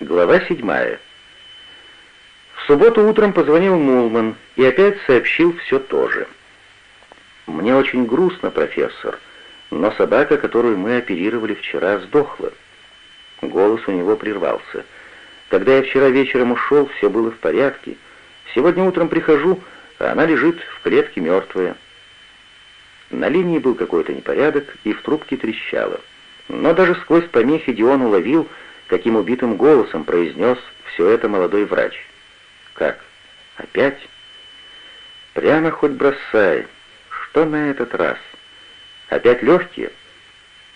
Глава седьмая. В субботу утром позвонил Мулман и опять сообщил все то же. «Мне очень грустно, профессор, но собака, которую мы оперировали вчера, сдохла». Голос у него прервался. «Когда я вчера вечером ушел, все было в порядке. Сегодня утром прихожу, а она лежит в клетке мертвая». На линии был какой-то непорядок, и в трубке трещало. Но даже сквозь помехи Дион уловил, каким убитым голосом произнес все это молодой врач. «Как? Опять?» «Прямо хоть бросай. Что на этот раз? Опять легкие?»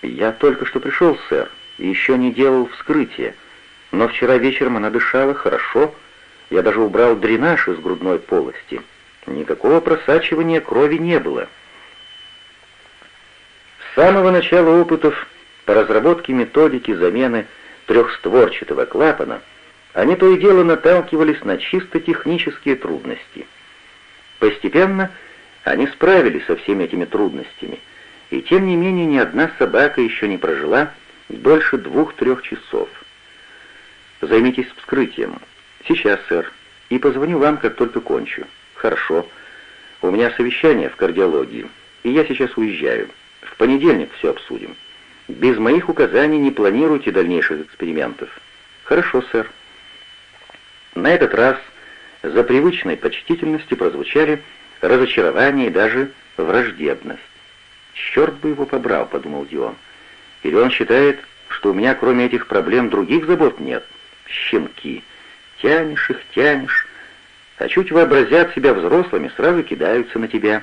«Я только что пришел, сэр, и еще не делал вскрытия. Но вчера вечером она дышала хорошо. Я даже убрал дренаж из грудной полости. Никакого просачивания крови не было». С самого начала опытов по разработке методики замены трехстворчатого клапана они то и дело наталкивались на чисто технические трудности. Постепенно они справились со всеми этими трудностями, и тем не менее ни одна собака еще не прожила дольше двух-трех часов. Займитесь вскрытием. Сейчас, сэр. И позвоню вам, как только кончу. Хорошо. У меня совещание в кардиологии, и я сейчас уезжаю. В понедельник все обсудим. Без моих указаний не планируйте дальнейших экспериментов. Хорошо, сэр. На этот раз за привычной почтительностью прозвучали разочарование и даже враждебность. «Черт бы его побрал», — подумал Дион. «Или он считает, что у меня кроме этих проблем других забот нет? Щенки. Тянешь их, тянешь. А чуть вообразят себя взрослыми, сразу кидаются на тебя».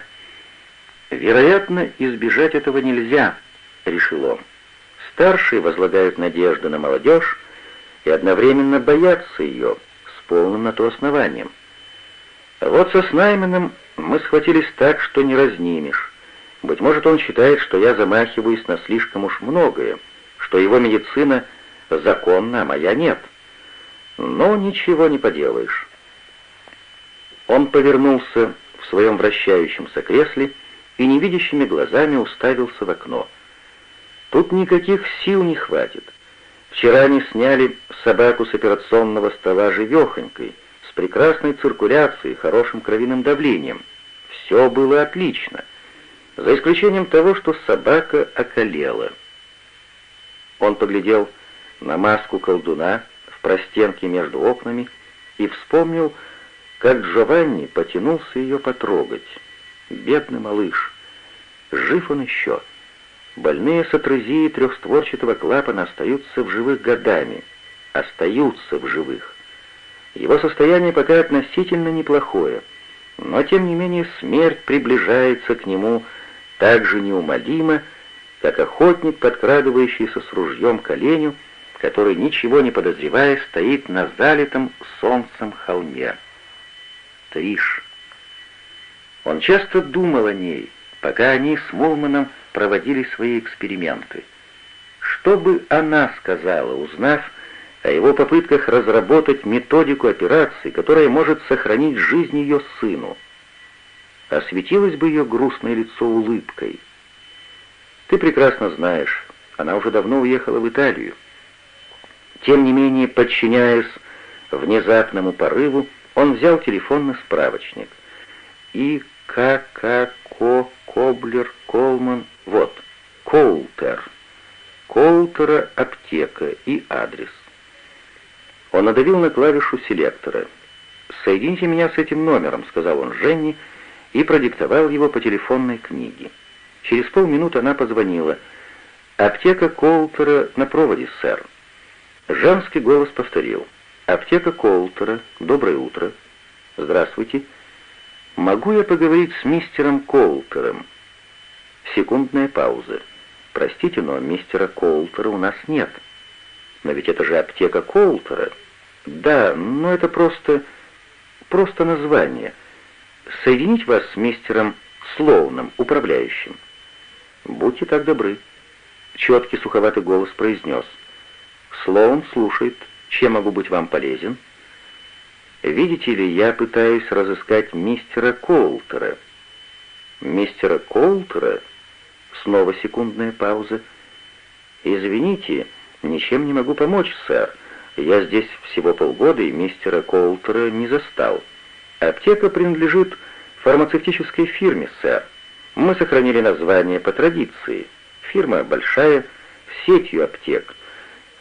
«Вероятно, избежать этого нельзя», — решил он. «Старшие возлагают надежды на молодежь и одновременно боятся ее с полным на то основанием. Вот со Снайменом мы схватились так, что не разнимешь. Быть может, он считает, что я замахиваюсь на слишком уж многое, что его медицина законна, а моя нет. Но ничего не поделаешь». Он повернулся в своем вращающемся кресле и невидящими глазами уставился в окно. Тут никаких сил не хватит. Вчера они сняли собаку с операционного стола живехонькой, с прекрасной циркуляцией, хорошим кровяным давлением. Все было отлично, за исключением того, что собака околела. Он поглядел на маску колдуна в простенке между окнами и вспомнил, как Джованни потянулся ее потрогать. Бедный малыш. Жив он еще. Больные с атрезией трехстворчатого клапана остаются в живых годами. Остаются в живых. Его состояние пока относительно неплохое, но тем не менее смерть приближается к нему так же неумолимо, как охотник, подкрадывающийся с ружьем к оленю, который, ничего не подозревая, стоит на залитом солнцем холме. Триш. Он часто думал о ней, пока они с Мулманом проводили свои эксперименты. Что бы она сказала, узнав о его попытках разработать методику операции, которая может сохранить жизнь ее сыну? Осветилось бы ее грустное лицо улыбкой. Ты прекрасно знаешь, она уже давно уехала в Италию. Тем не менее, подчиняясь внезапному порыву, он взял телефонный справочник. И К.К.Ко Коблер, Колман, вот, Коултер. Коултера аптека и адрес. Он надавил на клавишу селектора. «Соедините меня с этим номером», — сказал он Женни и продиктовал его по телефонной книге. Через полминуты она позвонила. «Аптека Коултера на проводе, сэр». Женский голос повторил. «Аптека Коултера. Доброе утро». «Здравствуйте». «Могу я поговорить с мистером Коултером?» Секундная пауза. «Простите, но мистера Коултера у нас нет». «Но ведь это же аптека Коултера». «Да, но это просто... просто название. Соединить вас с мистером Слоуном, управляющим». «Будьте так добры». Четкий суховатый голос произнес. «Слоун слушает. Чем могу быть вам полезен?» Видите ли, я пытаюсь разыскать мистера Коултера. Мистера Коултера? Снова секундная пауза. Извините, ничем не могу помочь, сэр. Я здесь всего полгода и мистера Коултера не застал. Аптека принадлежит фармацевтической фирме, сэр. Мы сохранили название по традиции. Фирма большая, сетью аптек.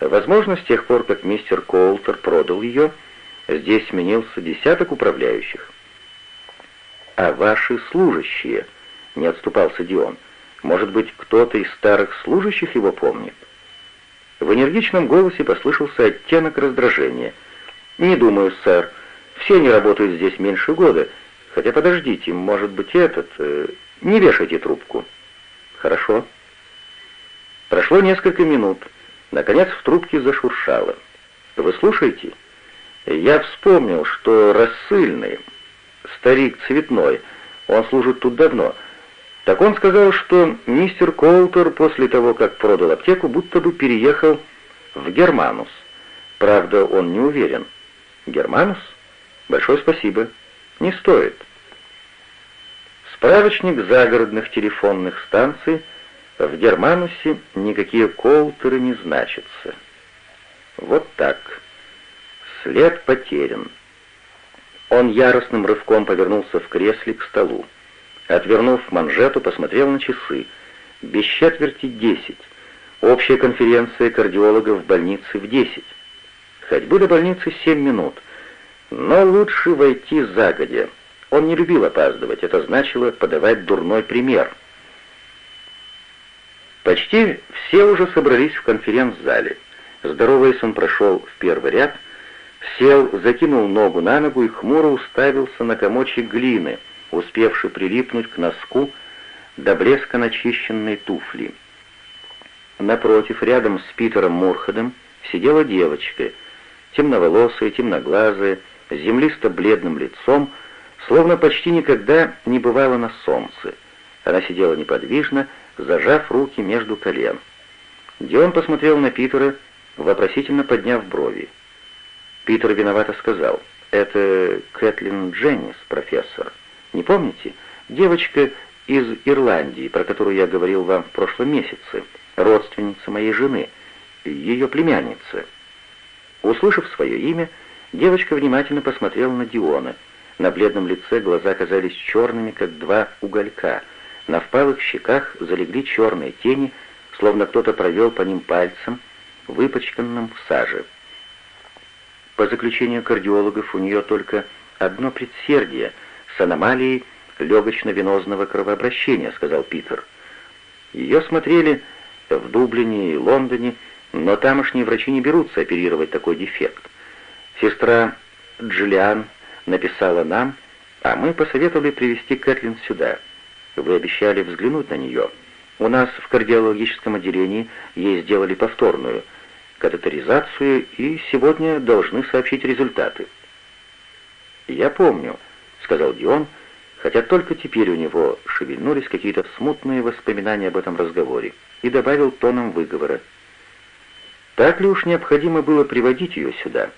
Возможно, с тех пор, как мистер Коултер продал ее, здесь сменился десяток управляющих. «А ваши служащие?» — не отступался Дион. «Может быть, кто-то из старых служащих его помнит?» В энергичном голосе послышался оттенок раздражения. «Не думаю, сэр. Все они работают здесь меньше года. Хотя подождите, может быть, этот... Э, не вешайте трубку». «Хорошо». Прошло несколько минут. Наконец в трубке зашуршало. «Вы слушаете?» «Я вспомнил, что рассыльный, старик цветной, он служит тут давно». Так он сказал, что мистер Коултер после того, как продал аптеку, будто бы переехал в Германус. Правда, он не уверен. Германус? Большое спасибо. Не стоит. Справочник загородных телефонных станций в Германусе никакие Коултеры не значатся. Вот так. След потерян. Он яростным рывком повернулся в кресле к столу. Отвернув манжету, посмотрел на часы. Без четверти десять. Общая конференция кардиологов в больнице в десять. Ходьбы до больницы семь минут. Но лучше войти загодя. Он не любил опаздывать, это значило подавать дурной пример. Почти все уже собрались в конференц-зале. Здороваясь, он прошел в первый ряд, сел, закинул ногу на ногу и хмуро уставился на комочек глины — успевший прилипнуть к носку до блеска начищенной туфли. Напротив, рядом с Питером Мурхадом, сидела девочка, темноволосая, темноглазая, с землисто-бледным лицом, словно почти никогда не бывала на солнце. Она сидела неподвижно, зажав руки между колен. Дион посмотрел на Питера, вопросительно подняв брови. Питер виновато сказал, «Это Кэтлин Дженнис, профессор». Не помните? Девочка из Ирландии, про которую я говорил вам в прошлом месяце, родственница моей жены, ее племянница. Услышав свое имя, девочка внимательно посмотрела на Диона. На бледном лице глаза казались черными, как два уголька. На впалых щеках залегли черные тени, словно кто-то провел по ним пальцем, выпачканным в саже. По заключению кардиологов, у нее только одно предсердие — с аномалией легочно-венозного кровообращения», — сказал Питер. Ее смотрели в Дублине и Лондоне, но тамошние врачи не берутся оперировать такой дефект. Сестра Джиллиан написала нам, а мы посоветовали привести Кэтлин сюда. Вы обещали взглянуть на нее. У нас в кардиологическом отделении ей сделали повторную катетеризацию и сегодня должны сообщить результаты. Я помню, сказал Дион, хотя только теперь у него шевельнулись какие-то смутные воспоминания об этом разговоре, и добавил тоном выговора. «Так ли уж необходимо было приводить ее сюда?»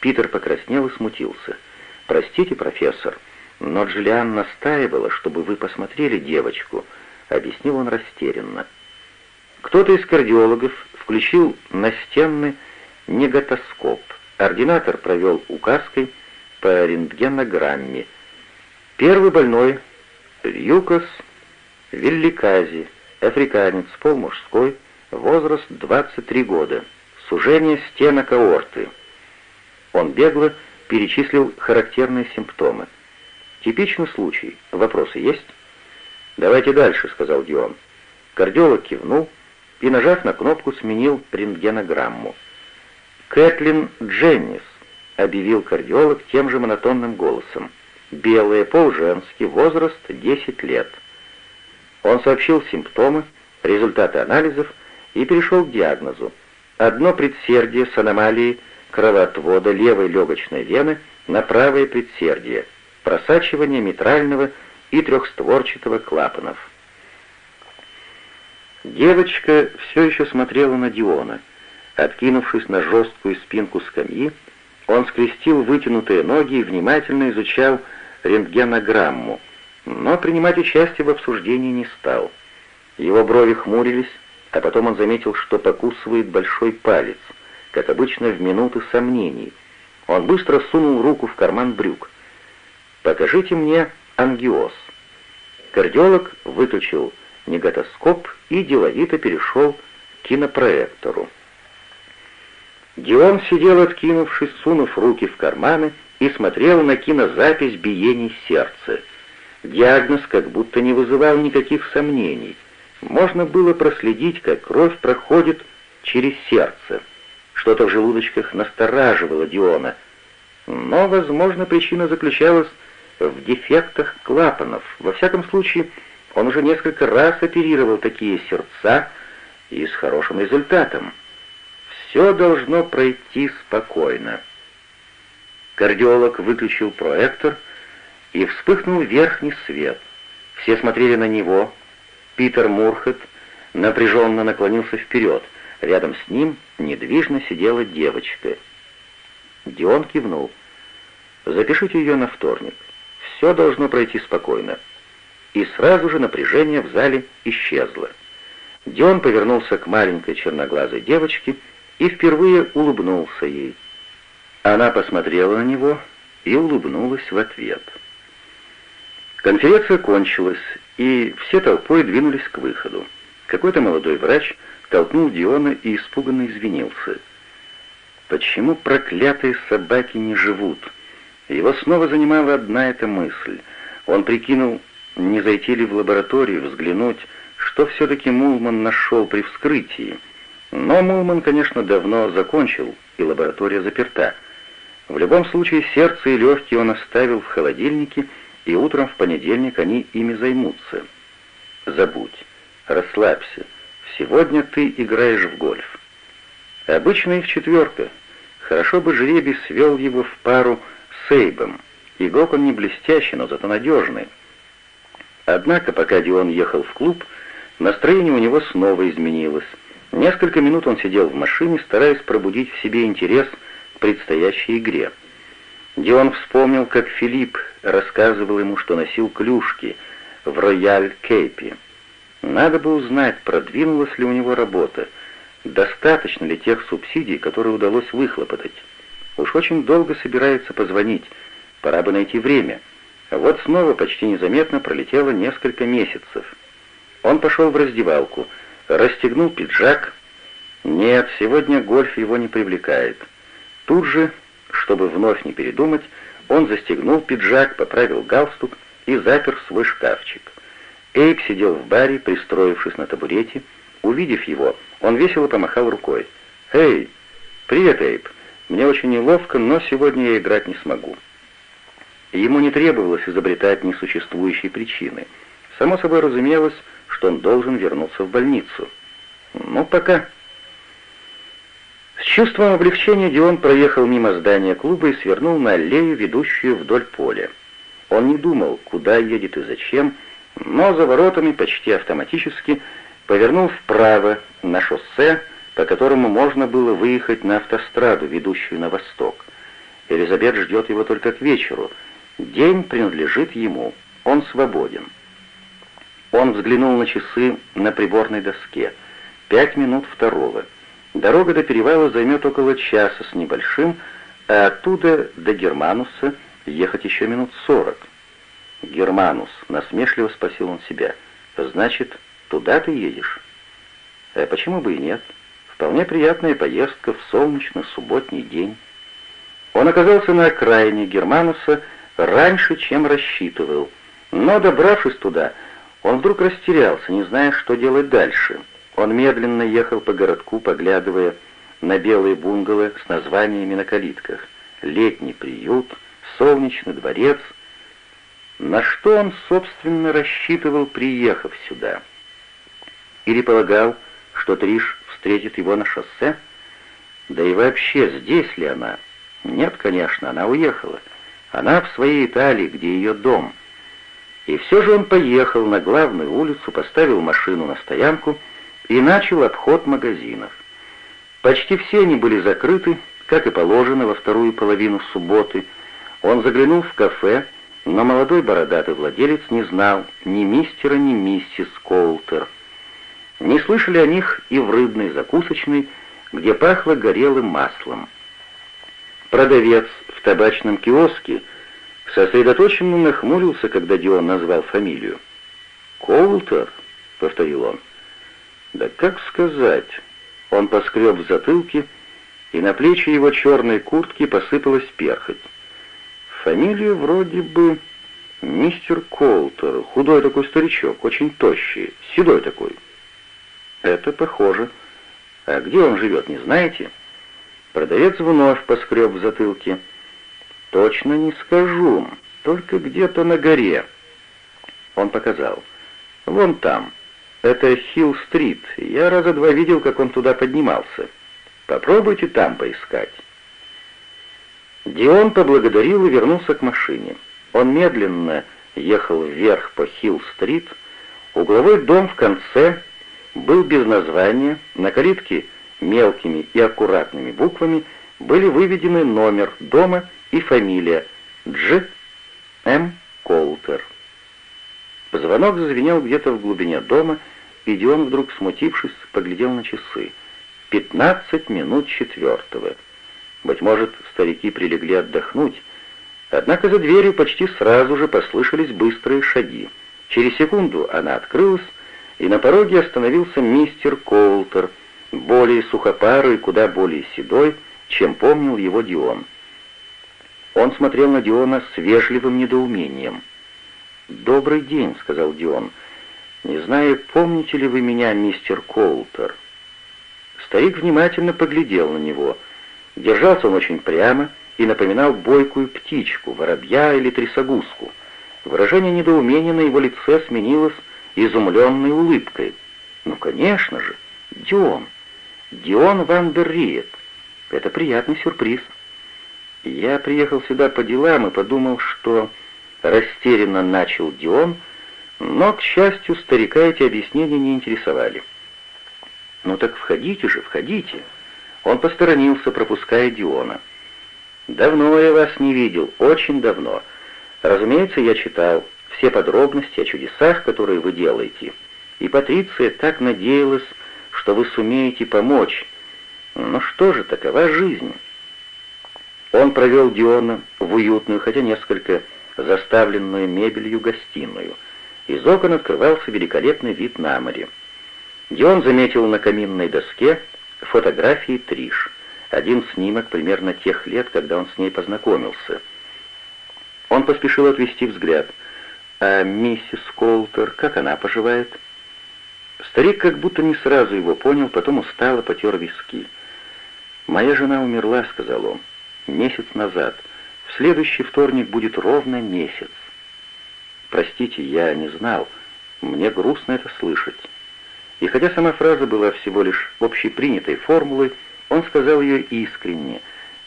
Питер покраснел и смутился. «Простите, профессор, но Джиллиан настаивала, чтобы вы посмотрели девочку», — объяснил он растерянно. Кто-то из кардиологов включил настенный негатоскоп. Ординатор провел указкой по рентгенограмме. Первый больной — Рюкас Велликази, африканец, пол мужской, возраст 23 года, сужение стенок аорты. Он бегло перечислил характерные симптомы. Типичный случай. Вопросы есть? «Давайте дальше», — сказал Дион. Кардиолог кивнул и, нажав на кнопку, сменил рентгенограмму. Кэтлин Дженнис, объявил кардиолог тем же монотонным голосом. «Белые, полженский, возраст 10 лет». Он сообщил симптомы, результаты анализов и перешел к диагнозу. Одно предсердие с аномалией кровоотвода левой легочной вены на правое предсердие, просачивание митрального и трехстворчатого клапанов. Девочка все еще смотрела на Диона. Откинувшись на жесткую спинку скамьи, он скрестил вытянутые ноги и внимательно изучал рентгенограмму, но принимать участие в обсуждении не стал. Его брови хмурились, а потом он заметил, что покусывает большой палец, как обычно в минуты сомнений. Он быстро сунул руку в карман брюк. «Покажите мне ангиоз». Кардиолог выключил негатоскоп и деловито перешел к кинопроектору. Дион сидел, откинувшись, сунув руки в карманы, и смотрел на кинозапись биений сердца. Диагноз как будто не вызывал никаких сомнений. Можно было проследить, как кровь проходит через сердце. Что-то в желудочках настораживало Диона. Но, возможно, причина заключалась в дефектах клапанов. Во всяком случае, он уже несколько раз оперировал такие сердца и с хорошим результатом. Все должно пройти спокойно. Кардиолог выключил проектор, и вспыхнул верхний свет. Все смотрели на него. Питер Мурхет напряженно наклонился вперед. Рядом с ним недвижно сидела девочка. Дион кивнул. «Запишите ее на вторник. Все должно пройти спокойно». И сразу же напряжение в зале исчезло. Дион повернулся к маленькой черноглазой девочке и впервые улыбнулся ей. Она посмотрела на него и улыбнулась в ответ. Конференция кончилась, и все толпой двинулись к выходу. Какой-то молодой врач толкнул Диона и испуганно извинился. Почему проклятые собаки не живут? Его снова занимала одна эта мысль. Он прикинул, не зайти ли в лабораторию, взглянуть, что все-таки Мулман нашел при вскрытии. Но Мулман, конечно, давно закончил, и лаборатория заперта. В любом случае, сердце и легкие он оставил в холодильнике, и утром в понедельник они ими займутся. Забудь, расслабься. Сегодня ты играешь в гольф. Обычно их четверка. Хорошо бы жребий свел его в пару с Эйбом. Игрок он не блестящий, но зато надежный. Однако, пока Дион ехал в клуб, настроение у него снова изменилось. Несколько минут он сидел в машине, стараясь пробудить в себе интерес к предстоящей игре. Дион вспомнил, как Филипп рассказывал ему, что носил клюшки в Рояль Кейпе. Надо бы узнать, продвинулась ли у него работа, достаточно ли тех субсидий, которые удалось выхлопотать. Уж очень долго собирается позвонить, пора бы найти время. Вот снова почти незаметно пролетело несколько месяцев. Он пошел в раздевалку, расстегнул пиджак. Нет, сегодня гольф его не привлекает. Тут же чтобы вновь не передумать, он застегнул пиджак, поправил галстук и запер свой шкафчик. Эйб сидел в баре, пристроившись на табурете. Увидев его, он весело помахал рукой. «Эй, привет, Эйб. Мне очень неловко, но сегодня я играть не смогу». Ему не требовалось изобретать несуществующие причины. Само собой разумелось, что он должен вернуться в больницу. «Ну, пока», с чувством облегчения Дион проехал мимо здания клуба и свернул на аллею, ведущую вдоль поля. Он не думал, куда едет и зачем, но за воротами почти автоматически повернул вправо на шоссе, по которому можно было выехать на автостраду, ведущую на восток. Элизабет ждет его только к вечеру. День принадлежит ему, он свободен. Он взглянул на часы на приборной доске. Пять минут второго — Дорога до перевала займет около часа с небольшим, а оттуда до Германуса ехать еще минут сорок. «Германус», — насмешливо спросил он себя, — «значит, туда ты едешь?» «А почему бы и нет? Вполне приятная поездка в солнечный субботний день». Он оказался на окраине Германуса раньше, чем рассчитывал, но, добравшись туда, он вдруг растерялся, не зная, что делать дальше — он медленно ехал по городку, поглядывая на белые бунгало с названиями на калитках. Летний приют, солнечный дворец. На что он, собственно, рассчитывал, приехав сюда? Или полагал, что Триш встретит его на шоссе? Да и вообще, здесь ли она? Нет, конечно, она уехала. Она в своей Италии, где ее дом. И все же он поехал на главную улицу, поставил машину на стоянку и начал обход магазинов. Почти все они были закрыты, как и положено, во вторую половину субботы. Он заглянул в кафе, но молодой бородатый владелец не знал ни мистера, ни миссис Коултер. Не слышали о них и в рыбной закусочной, где пахло горелым маслом. Продавец в табачном киоске сосредоточенно нахмурился, когда Дион назвал фамилию. «Коултер?» — повторил он. «Да как сказать?» Он поскреб в затылке, и на плечи его черной куртки посыпалась перхоть. Фамилия вроде бы мистер Колтер, худой такой старичок, очень тощий, седой такой. Это похоже. А где он живет, не знаете? Продавец вновь поскреб в затылке. Точно не скажу, только где-то на горе. Он показал. Вон там. Это Хилл-стрит. Я раза два видел, как он туда поднимался. Попробуйте там поискать. Дион поблагодарил и вернулся к машине. Он медленно ехал вверх по Хилл-стрит. Угловой дом в конце был без названия, на калитке мелкими и аккуратными буквами были выведены номер дома и фамилия Дж. М. Колтер. Звонок зазвенел где-то в глубине дома, и Дион, вдруг смутившись, поглядел на часы. Пятнадцать минут четвертого. Быть может, старики прилегли отдохнуть. Однако за дверью почти сразу же послышались быстрые шаги. Через секунду она открылась, и на пороге остановился мистер Коултер, более сухопарый куда более седой, чем помнил его Дион. Он смотрел на Диона с вежливым недоумением. «Добрый день», — сказал Дион. «Не знаю, помните ли вы меня, мистер Коултер?» Старик внимательно поглядел на него. Держался он очень прямо и напоминал бойкую птичку, воробья или трясогузку. Выражение недоумения на его лице сменилось изумленной улыбкой. «Ну, конечно же, Дион, Дион Ван дер Риет. Это приятный сюрприз». «Я приехал сюда по делам и подумал, что...» Растерянно начал Дион, но, к счастью, старика эти объяснения не интересовали. «Ну так входите же, входите». Он посторонился, пропуская Диона. «Давно я вас не видел, очень давно. Разумеется, я читал все подробности о чудесах, которые вы делаете. И Патриция так надеялась, что вы сумеете помочь. Ну что же, такова жизнь». Он провел Диона в уютную, хотя несколько заставленную мебелью гостиную. Из окон открывался великолепный вид на море. Дион заметил на каминной доске фотографии Триш. Один снимок примерно тех лет, когда он с ней познакомился. Он поспешил отвести взгляд. «А миссис Колтер, как она поживает?» Старик как будто не сразу его понял, потом устало потер виски. «Моя жена умерла», — сказал он, — «месяц назад. В следующий вторник будет ровно месяц». «Простите, я не знал. Мне грустно это слышать». И хотя сама фраза была всего лишь общепринятой формулой, он сказал ее искренне.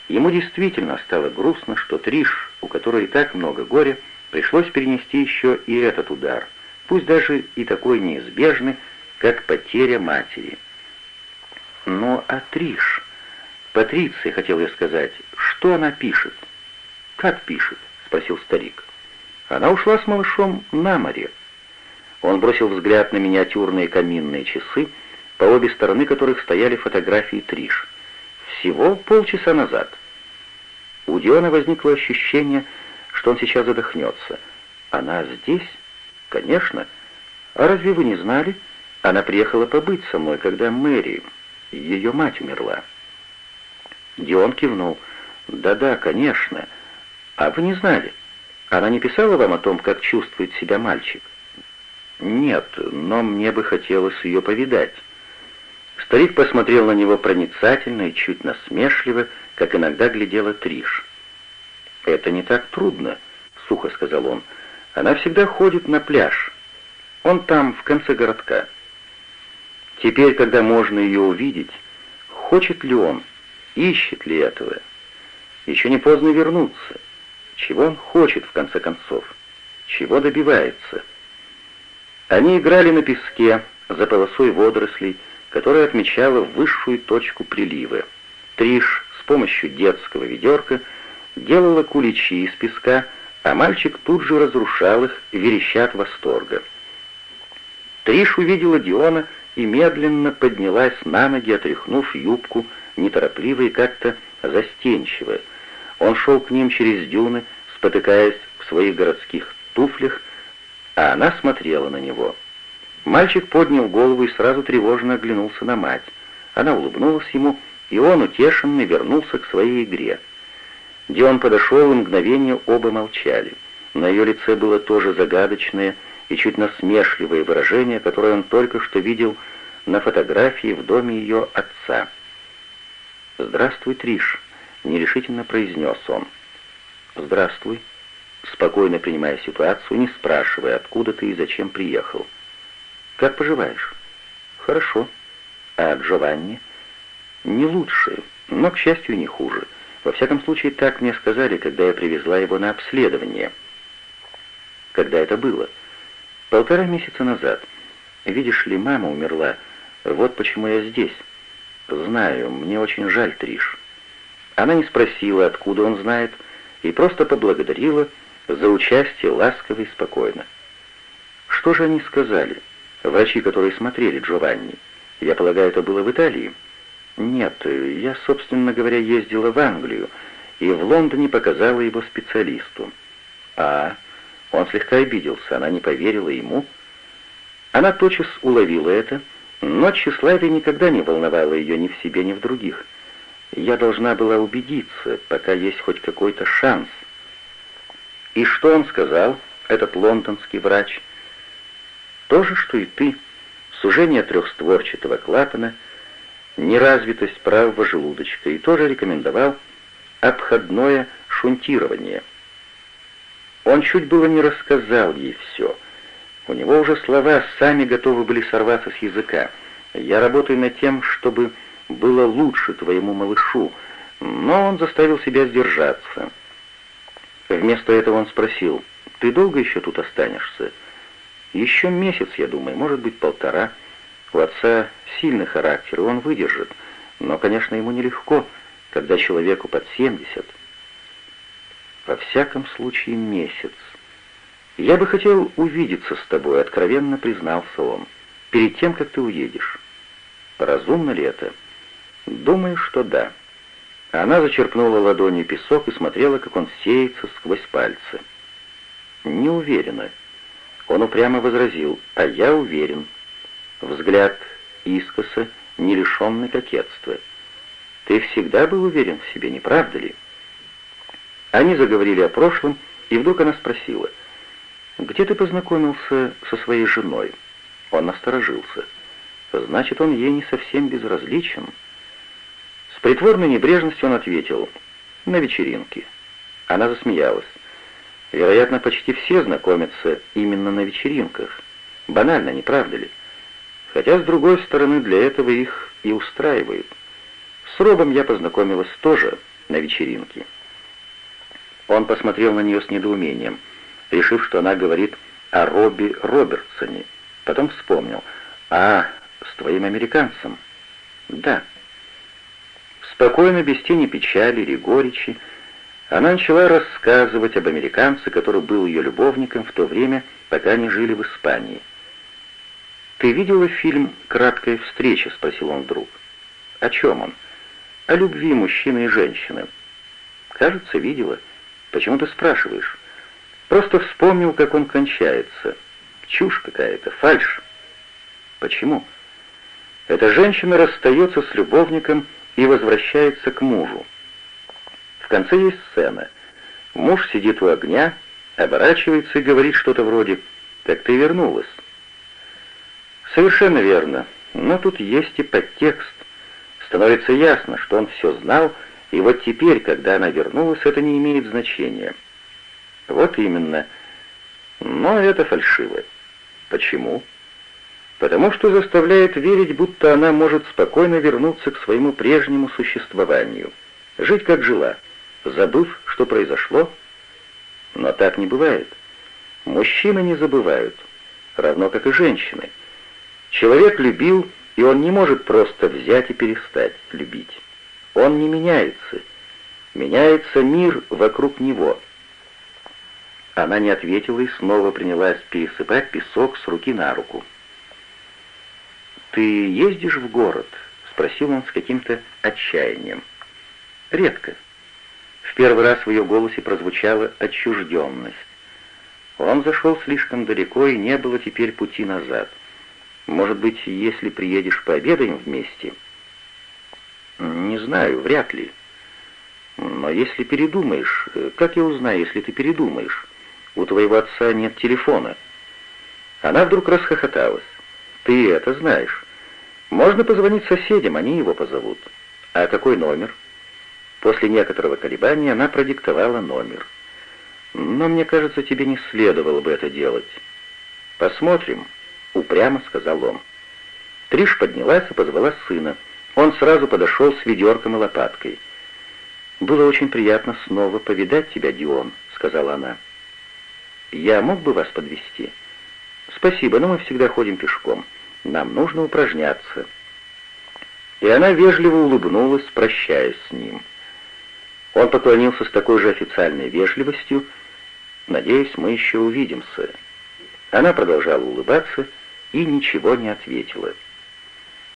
Ему действительно стало грустно, что Триш, у которой и так много горя, пришлось перенести еще и этот удар, пусть даже и такой неизбежный, как потеря матери. Но а Триш... Патриция, хотел я сказать, что она пишет? «Как пишет?» — спросил старик. «Она ушла с малышом на море. Он бросил взгляд на миниатюрные каминные часы, по обе стороны которых стояли фотографии Триш. Всего полчаса назад. У Диона возникло ощущение, что он сейчас задохнется. Она здесь? Конечно. А разве вы не знали? Она приехала побыть со мной, когда Мэри, ее мать, умерла. Дион кивнул. «Да-да, конечно. А вы не знали? Она не писала вам о том, как чувствует себя мальчик?» «Нет, но мне бы хотелось ее повидать». Старик посмотрел на него проницательно и чуть насмешливо, как иногда глядела Триш. «Это не так трудно», — сухо сказал он. «Она всегда ходит на пляж. Он там, в конце городка. Теперь, когда можно ее увидеть, хочет ли он, ищет ли этого? Еще не поздно вернуться. Чего он хочет, в конце концов? Чего добивается?» Они играли на песке за полосой водорослей, которая отмечала высшую точку прилива. Триш с помощью детского ведерка делала куличи из песка, а мальчик тут же разрушал их, вереща от восторга. Триш увидела Диона и медленно поднялась на ноги, отряхнув юбку, неторопливо и как-то застенчиво. Он шел к ним через дюны, спотыкаясь в своих городских туфлях, а она смотрела на него. Мальчик поднял голову и сразу тревожно оглянулся на мать. Она улыбнулась ему, и он, утешенный, вернулся к своей игре. Дион подошел, и мгновение оба молчали. На ее лице было тоже загадочное и чуть насмешливое выражение, которое он только что видел на фотографии в доме ее отца. «Здравствуй, Триш», — нерешительно произнес он. «Здравствуй», спокойно принимая ситуацию, не спрашивая, откуда ты и зачем приехал. «Как поживаешь?» «Хорошо. А Джованни?» «Не лучше, но, к счастью, не хуже. Во всяком случае, так мне сказали, когда я привезла его на обследование». «Когда это было?» «Полтора месяца назад. Видишь ли, мама умерла. Вот почему я здесь. Знаю, мне очень жаль Триш». Она не спросила, откуда он знает, и просто поблагодарила за участие ласково и спокойно. Что же они сказали? Врачи, которые смотрели Джованни. Я полагаю, это было в Италии? Нет, я, собственно говоря, ездила в Англию и в Лондоне показала его специалисту. А, он слегка обиделся, она не поверила ему. Она тотчас уловила это, но тщеславие никогда не волновало ее ни в себе, ни в других. Я должна была убедиться, пока есть хоть какой-то шанс. И что он сказал, этот лондонский врач? То же, что и ты. Сужение трехстворчатого клапана, неразвитость правого желудочка, и тоже рекомендовал обходное шунтирование. Он чуть было не рассказал ей все. У него уже слова сами готовы были сорваться с языка. «Я работаю над тем, чтобы было лучше твоему малышу», но он заставил себя сдержаться. Вместо этого он спросил, «Ты долго еще тут останешься?» «Еще месяц, я думаю, может быть, полтора. У отца сильный характер, и он выдержит. Но, конечно, ему нелегко, когда человеку под семьдесят». «Во всяком случае, месяц. Я бы хотел увидеться с тобой», — откровенно признался он, «перед тем, как ты уедешь». «Разумно ли это?» «Думаю, что да». Она зачерпнула ладонью песок и смотрела, как он сеется сквозь пальцы. «Не уверена». Он упрямо возразил, «А я уверен». Взгляд искоса, не лишенный кокетства. «Ты всегда был уверен в себе, не правда ли?» Они заговорили о прошлом, и вдруг она спросила, «Где ты познакомился со своей женой?» Он насторожился. «Значит, он ей не совсем безразличен». С притворной небрежностью он ответил «На вечеринке». Она засмеялась. Вероятно, почти все знакомятся именно на вечеринках. Банально, не правда ли? Хотя, с другой стороны, для этого их и устраивают. С Робом я познакомилась тоже на вечеринке. Он посмотрел на нее с недоумением, решив, что она говорит о Робби Робертсоне. Потом вспомнил. «А, с твоим американцем?» «Да». Спокойно, без тени печали или горечи, она начала рассказывать об американце, который был ее любовником в то время, пока они жили в Испании. «Ты видела фильм «Краткая встреча»?» — спросил он вдруг. «О чем он?» «О любви мужчины и женщины». «Кажется, видела. Почему ты спрашиваешь?» «Просто вспомнил, как он кончается. Чушь какая-то, фальшь». «Почему?» «Эта женщина расстается с любовником и возвращается к мужу. В конце есть сцена. Муж сидит у огня, оборачивается и говорит что-то вроде «Так ты вернулась». Совершенно верно, но тут есть и подтекст. Становится ясно, что он все знал, и вот теперь, когда она вернулась, это не имеет значения. Вот именно. Но это фальшиво. Почему? потому что заставляет верить, будто она может спокойно вернуться к своему прежнему существованию, жить как жила, забыв, что произошло. Но так не бывает. Мужчины не забывают, равно как и женщины. Человек любил, и он не может просто взять и перестать любить. Он не меняется. Меняется мир вокруг него. Она не ответила и снова принялась пересыпать песок с руки на руку. «Ты ездишь в город?» — спросил он с каким-то отчаянием. «Редко». В первый раз в ее голосе прозвучала отчужденность. Он зашел слишком далеко, и не было теперь пути назад. Может быть, если приедешь, пообедаем вместе? Не знаю, вряд ли. Но если передумаешь, как я узнаю, если ты передумаешь? У твоего отца нет телефона. Она вдруг расхохоталась. Ты это знаешь. Можно позвонить соседям, они его позовут. А какой номер? После некоторого колебания она продиктовала номер. «Но мне кажется, тебе не следовало бы это делать». «Посмотрим», — упрямо сказал он. Триш поднялась и позвала сына. Он сразу подошел с ведерком и лопаткой. «Было очень приятно снова повидать тебя, Дион», — сказала она. «Я мог бы вас подвести? «Спасибо, но мы всегда ходим пешком. Нам нужно упражняться». И она вежливо улыбнулась, прощаясь с ним. Он поклонился с такой же официальной вежливостью. «Надеюсь, мы еще увидимся». Она продолжала улыбаться и ничего не ответила.